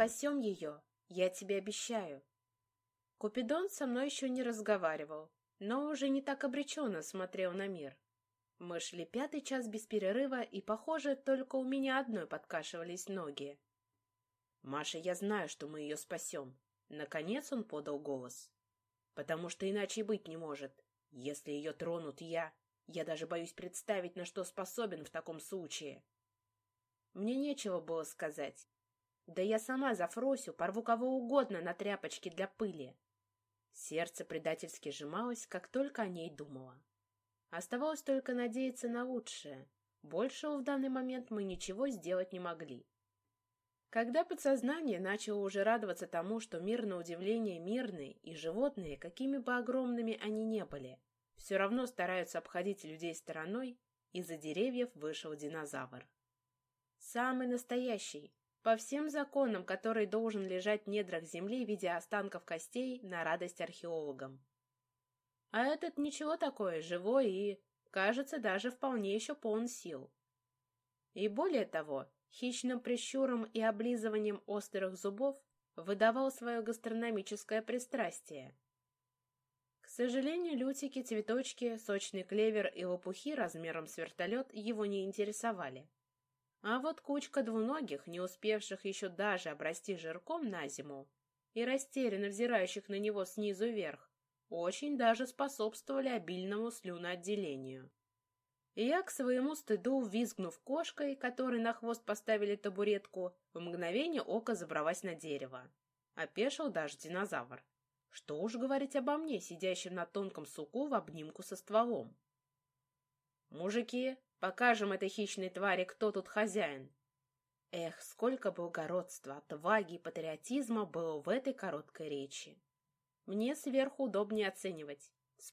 спасем ее, я тебе обещаю. Купидон со мной еще не разговаривал, но уже не так обреченно смотрел на мир. Мы шли пятый час без перерыва, и, похоже, только у меня одной подкашивались ноги. «Маша, я знаю, что мы ее спасем». Наконец он подал голос. «Потому что иначе быть не может. Если ее тронут я, я даже боюсь представить, на что способен в таком случае». Мне нечего было сказать. Да я сама за Фросю порву кого угодно на тряпочке для пыли. Сердце предательски сжималось, как только о ней думала. Оставалось только надеяться на лучшее. Большего в данный момент мы ничего сделать не могли. Когда подсознание начало уже радоваться тому, что мир на удивление мирный, и животные, какими бы огромными они не были, все равно стараются обходить людей стороной, из-за деревьев вышел динозавр. Самый настоящий, по всем законам, который должен лежать в недрах земли в виде останков костей на радость археологам. А этот ничего такое, живой и, кажется, даже вполне еще полон сил. И более того, хищным прищуром и облизыванием острых зубов выдавал свое гастрономическое пристрастие. К сожалению, лютики, цветочки, сочный клевер и лопухи размером с вертолет его не интересовали. А вот кучка двуногих, не успевших еще даже обрасти жирком на зиму, и растерянно взирающих на него снизу вверх, очень даже способствовали обильному слюноотделению. Я, к своему стыду, визгнув кошкой, которой на хвост поставили табуретку, в мгновение ока забралась на дерево. Опешил даже динозавр. Что уж говорить обо мне, сидящем на тонком суку в обнимку со стволом. «Мужики, покажем этой хищной твари, кто тут хозяин!» Эх, сколько благородства, отваги и патриотизма было в этой короткой речи. Мне сверху удобнее оценивать.